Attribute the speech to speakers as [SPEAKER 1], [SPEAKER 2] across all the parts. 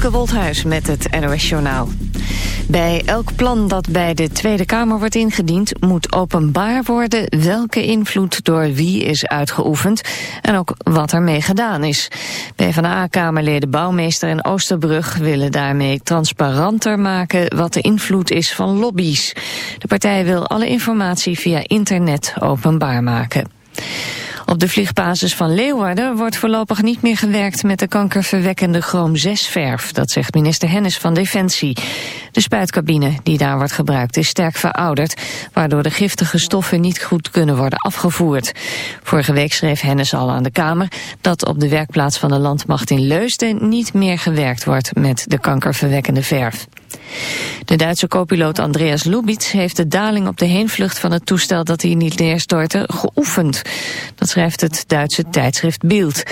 [SPEAKER 1] Femke met het NOS Journaal. Bij elk plan dat bij de Tweede Kamer wordt ingediend... moet openbaar worden welke invloed door wie is uitgeoefend... en ook wat ermee gedaan is. PvdA-kamerleden Bouwmeester en Oosterbrug willen daarmee transparanter maken... wat de invloed is van lobby's. De partij wil alle informatie via internet openbaar maken. Op de vliegbasis van Leeuwarden wordt voorlopig niet meer gewerkt met de kankerverwekkende chroom-6-verf. Dat zegt minister Hennis van Defensie. De spuitcabine die daar wordt gebruikt is sterk verouderd, waardoor de giftige stoffen niet goed kunnen worden afgevoerd. Vorige week schreef Hennis al aan de Kamer dat op de werkplaats van de landmacht in Leusden niet meer gewerkt wordt met de kankerverwekkende verf. De Duitse co-piloot Andreas Lubitz heeft de daling op de heenvlucht van het toestel dat hij niet neerstortte geoefend. Dat schrijft het Duitse tijdschrift Bild.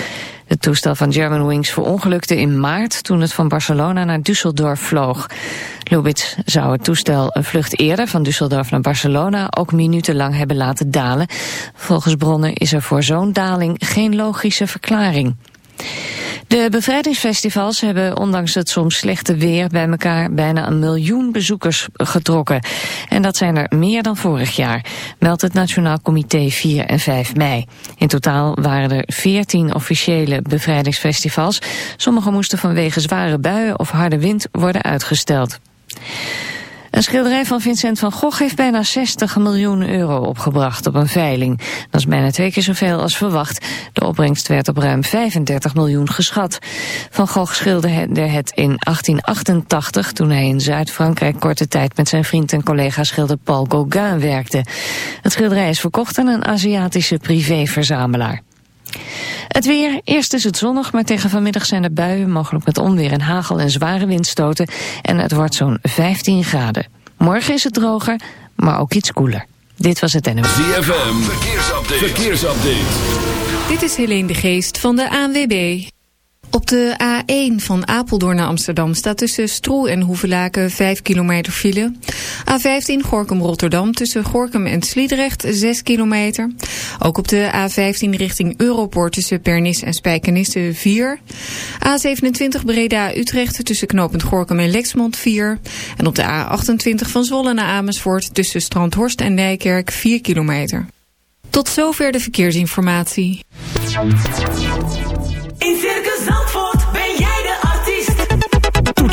[SPEAKER 1] Het toestel van Germanwings verongelukte in maart toen het van Barcelona naar Düsseldorf vloog. Lubitz zou het toestel een vlucht eerder van Düsseldorf naar Barcelona ook minutenlang hebben laten dalen. Volgens bronnen is er voor zo'n daling geen logische verklaring. De bevrijdingsfestivals hebben ondanks het soms slechte weer bij elkaar bijna een miljoen bezoekers getrokken. En dat zijn er meer dan vorig jaar, meldt het Nationaal Comité 4 en 5 mei. In totaal waren er 14 officiële bevrijdingsfestivals. Sommige moesten vanwege zware buien of harde wind worden uitgesteld. Een schilderij van Vincent van Gogh heeft bijna 60 miljoen euro opgebracht op een veiling. Dat is bijna twee keer zoveel als verwacht. De opbrengst werd op ruim 35 miljoen geschat. Van Gogh schilderde het in 1888 toen hij in Zuid-Frankrijk korte tijd met zijn vriend en collega schilder Paul Gauguin werkte. Het schilderij is verkocht aan een Aziatische privéverzamelaar. Het weer, eerst is het zonnig, maar tegen vanmiddag zijn er buien, mogelijk met onweer en hagel en zware windstoten. En het wordt zo'n 15 graden. Morgen is het droger, maar ook iets koeler. Dit was het NMV.
[SPEAKER 2] ZFM, verkeersupdate. verkeersupdate.
[SPEAKER 3] Dit is Helene de Geest van de ANWB. Op de A1 van Apeldoorn naar Amsterdam staat tussen Stroe en Hoevelaken 5 kilometer file. A15 Gorkum-Rotterdam tussen Gorkum en Sliedrecht 6 kilometer. Ook op de A15 richting Europort tussen Pernis en Spijkenisse 4. A27 Breda-Utrecht tussen knooppunt Gorkum en Lexmond 4. En op de A28 van Zwolle naar Amersfoort tussen Strandhorst en Nijkerk 4 kilometer. Tot zover de verkeersinformatie.
[SPEAKER 4] In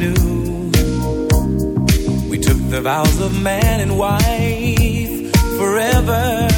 [SPEAKER 5] So brand new. We took the vows of man and wife forever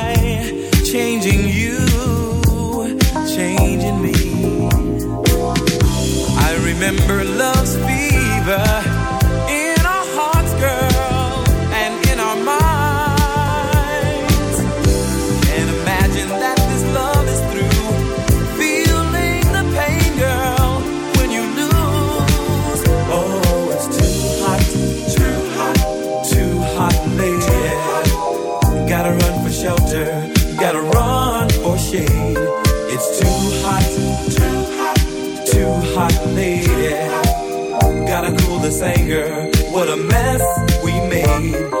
[SPEAKER 5] changing you, changing me. I remember love's fever. mess we made.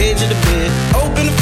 [SPEAKER 6] edge of the bed. Open the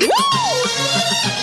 [SPEAKER 7] Woo!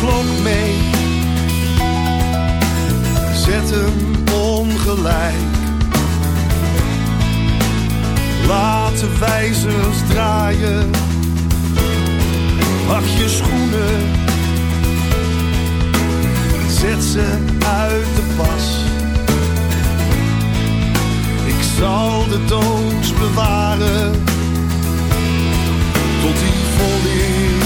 [SPEAKER 7] klok mee. Zet hem ongelijk. Laat de wijzers draaien. Pak je schoenen. Zet ze uit de pas. Ik zal de doods bewaren. Tot die volle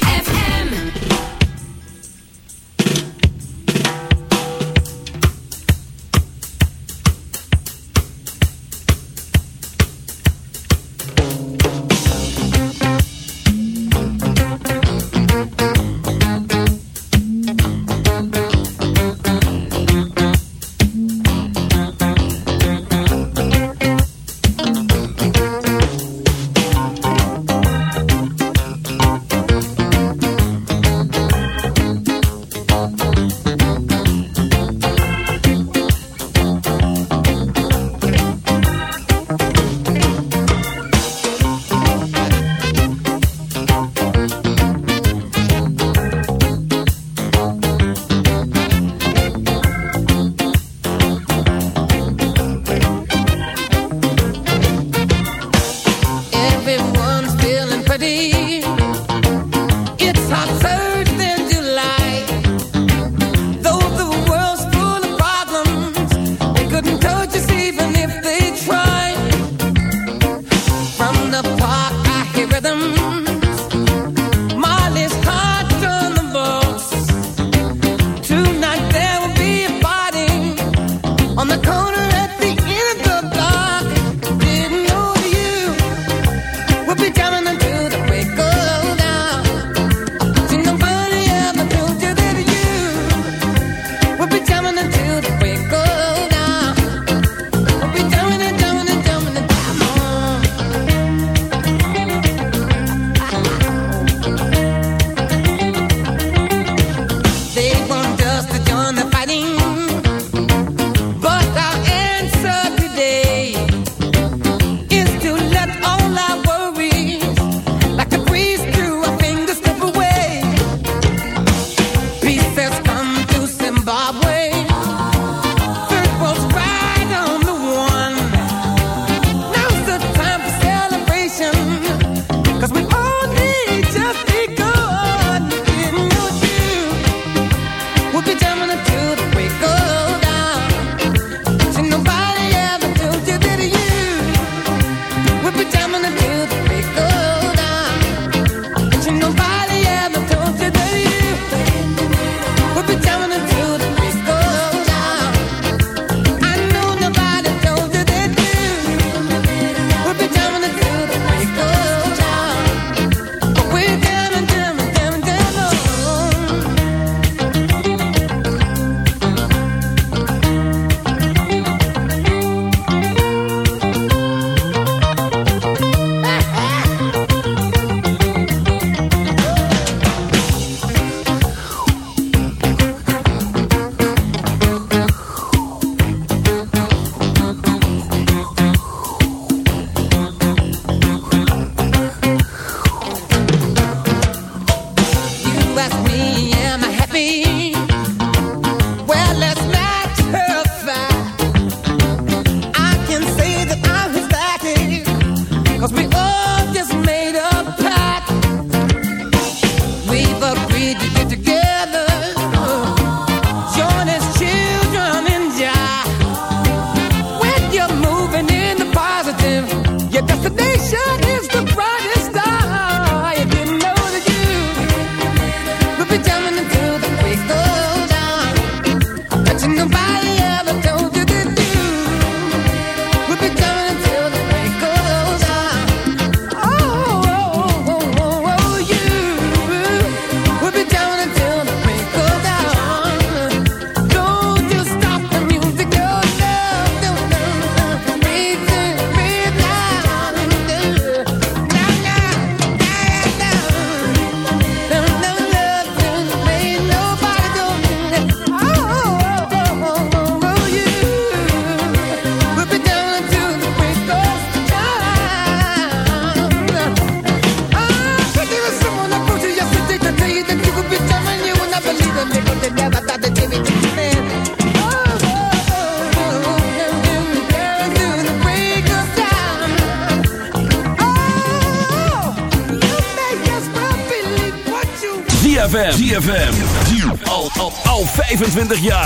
[SPEAKER 4] ja.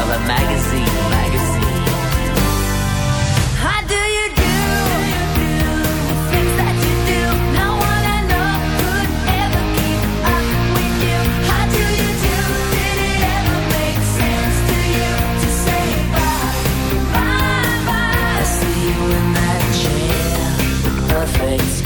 [SPEAKER 4] Umbrella Magazine. magazine. How do you do? Things that you do, no one I know could ever keep up with you. How do you do? Did it ever make sense to you to say bye, bye, bye? I see you in that chair, perfect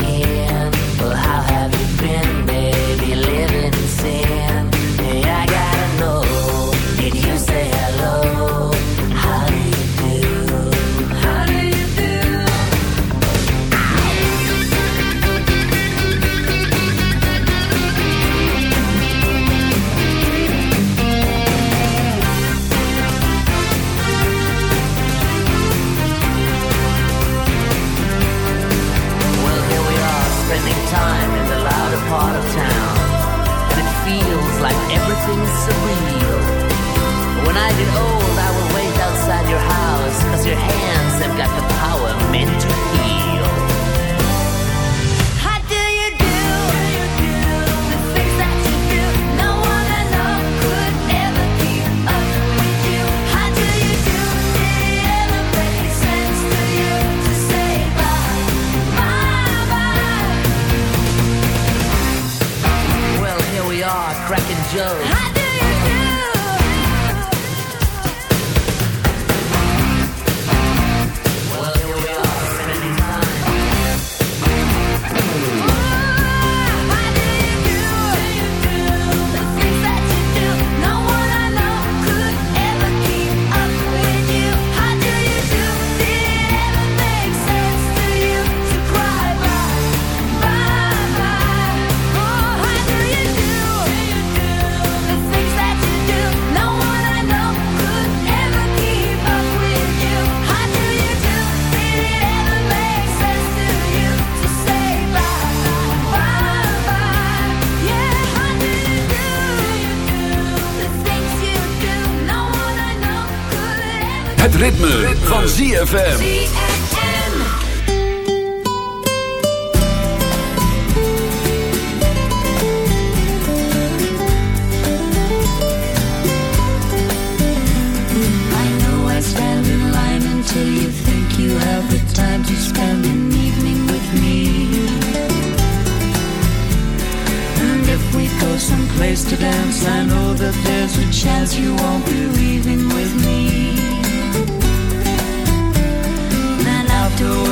[SPEAKER 8] Het ritme, van ZFM.
[SPEAKER 9] You think you have the time to spend an evening with me. If we go someplace to dance, I know that there's a chance you won't be leaving with me.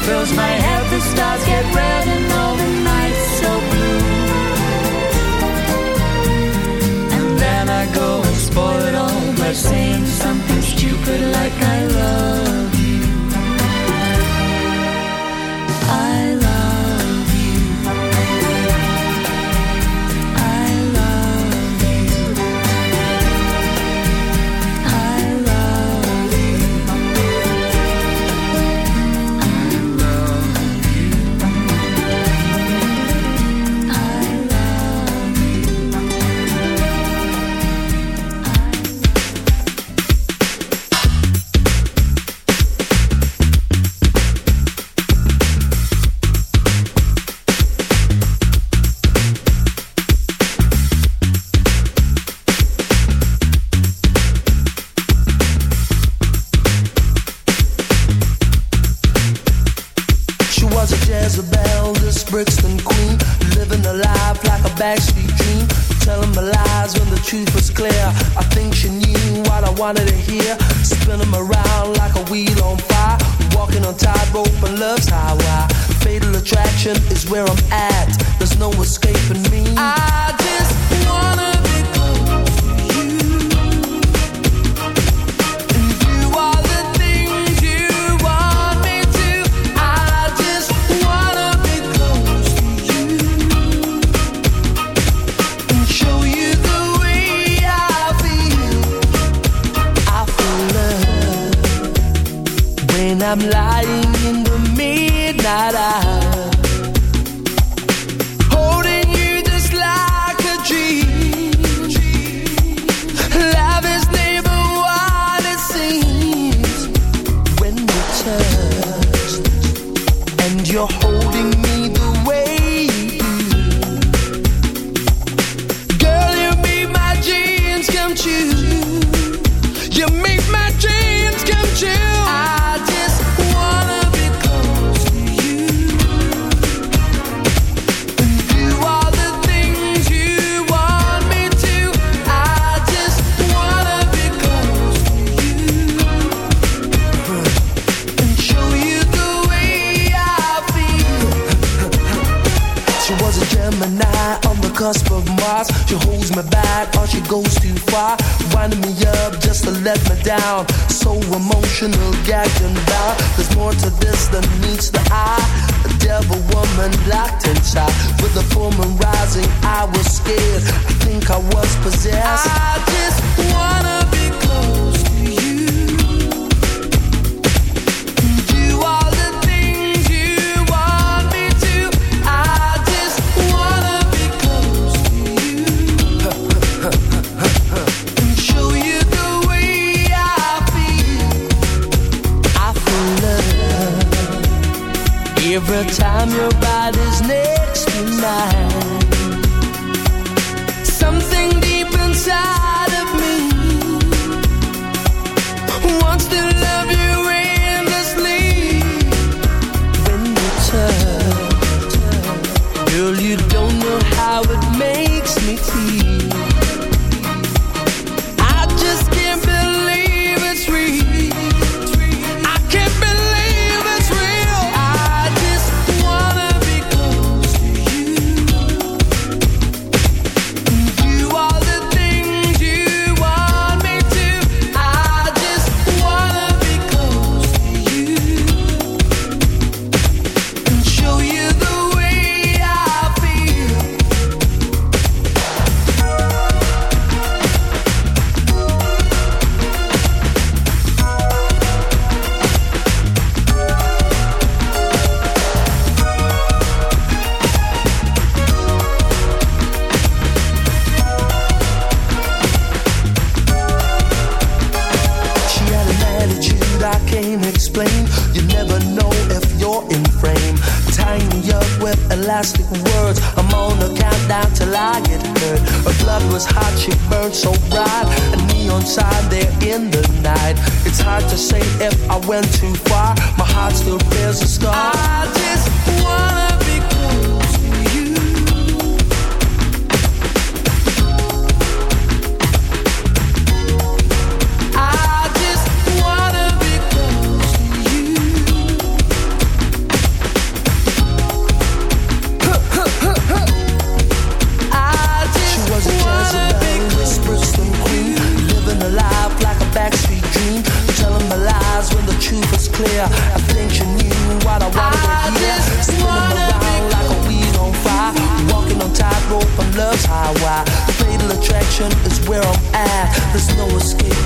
[SPEAKER 9] fills my head,
[SPEAKER 10] I'm lying There's
[SPEAKER 11] no
[SPEAKER 12] escape.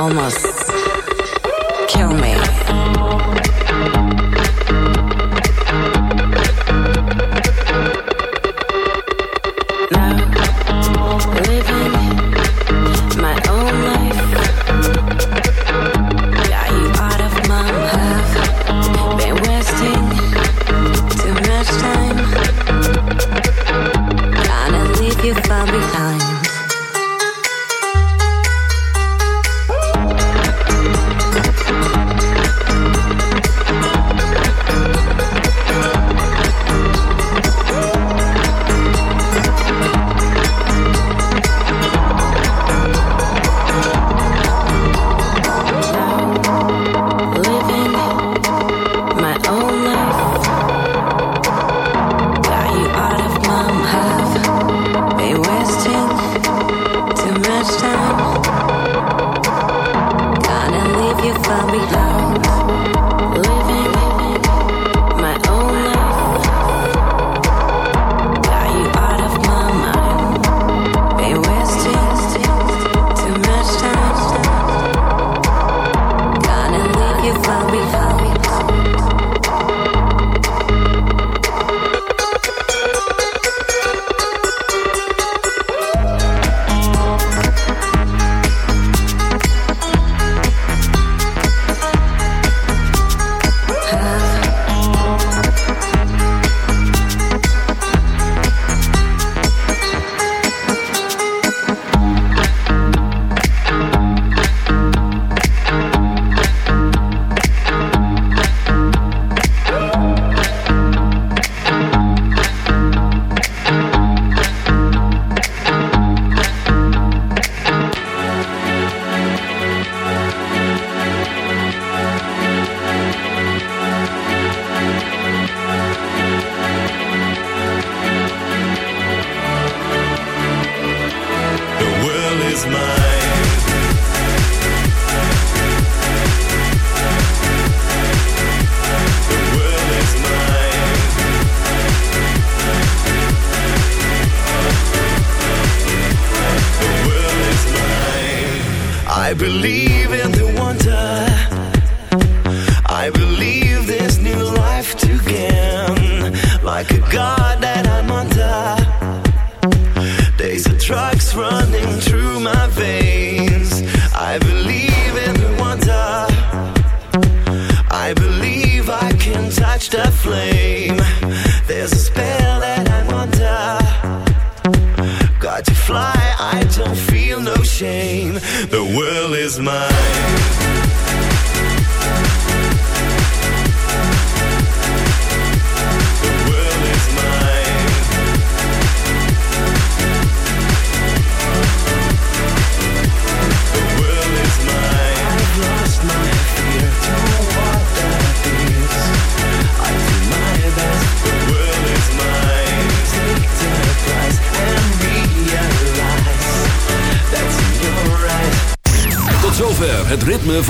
[SPEAKER 12] almost.